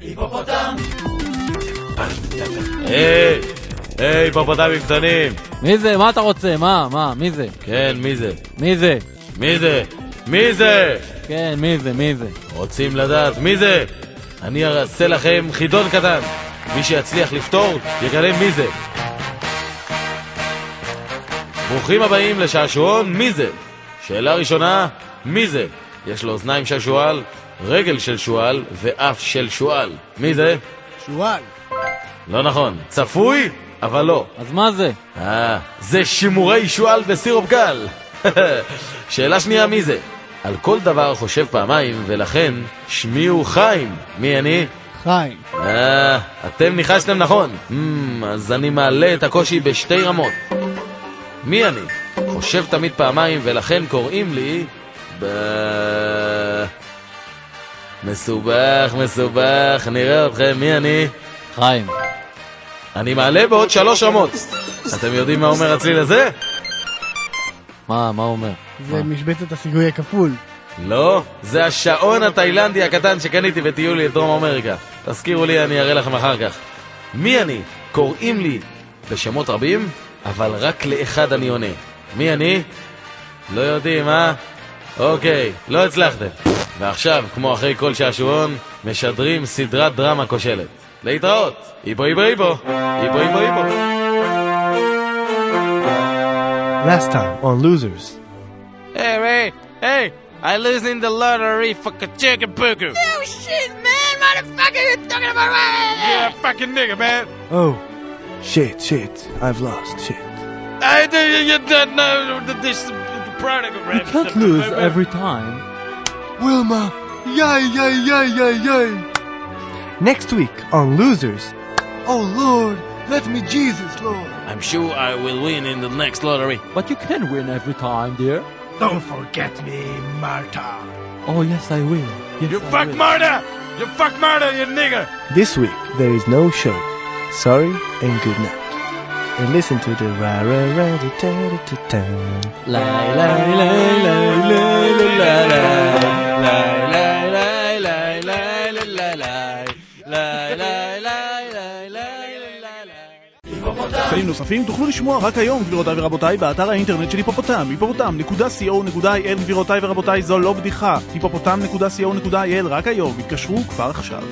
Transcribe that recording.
היפופוטם! היי, היי, היפופוטמים קטנים! מי זה? מה אתה רוצה? מה? מה? מי זה? כן, מי זה? מי זה? מי זה? מי זה? כן, מי זה? מי זה? רוצים לדעת מי זה? אני אעשה לכם חידון קטן. מי שיצליח לפתור, יגלה מי זה. ברוכים הבאים לשעשועון מי זה? שאלה ראשונה, מי זה? יש לו אוזניים של שועל, רגל של שועל ואף של שועל. מי זה? שועל. לא נכון. צפוי, אבל לא. אז מה זה? אה, זה שימורי שועל בסירופ קל. שאלה שנייה, מי זה? על כל דבר חושב פעמיים, ולכן שמי הוא חיים. מי אני? חיים. אה, אתם ניחשתם נכון. Mm, אז אני מעלה את הקושי בשתי רמות. מי אני? חושב תמיד פעמיים, ולכן קוראים לי... ב... מסובך, מסובך, נראה אתכם, מי אני? חיים. אני מעלה בעוד שלוש רמות. אתם יודעים מה אומר הצליל הזה? מה, מה הוא אומר? זה משבצת הסיגוי הכפול. לא, זה השעון התאילנדי הקטן שקניתי בטיול לדרום אמריקה. תזכירו לי, אני אראה לכם אחר כך. מי אני? קוראים לי בשמות רבים, אבל רק לאחד אני עונה. מי אני? לא יודעים, אה? אוקיי, לא הצלחתם. ועכשיו, כמו אחרי כל שעשועון, משדרים סדרת דרמה כושלת. להתראות! היפו היפו היפו! היפו היפו היפו! Last time on Losers. Hey, hey, hey! I lose in the lottery for a chicken pooker. Oh shit, man! Motherfucker, you're talking about Yeah, fucking nigga, man. Oh, shit, shit. I've lost, shit. I do you don't know this prodigal you can't lose every time. Wilma! Yay, yay, yay, yay, yay! Next week on Losers. Oh Lord, let me Jesus, Lord. I'm sure I will win in the next lottery. But you can win every time, dear. Don't forget me, Marta. Oh, yes, I will. Yes, You I fuck will. murder! You fuck Marta, you nigger! This week there is no show. Sorry and good night. and listen to the ra ra ra da da da da da. La la la la la la la la. La la la la la la la la. La la la la la la la. היפופוטם. נוספים תוכלו לשמוע רק היום, גבירותיי ורבותיי, באתר האינטרנט של היפופוטם, היפופוטם.co.il, גבירותיי ורבותיי, זו לא בדיחה, היפופוטם.co.il, רק היום, התקשרו כבר עכשיו.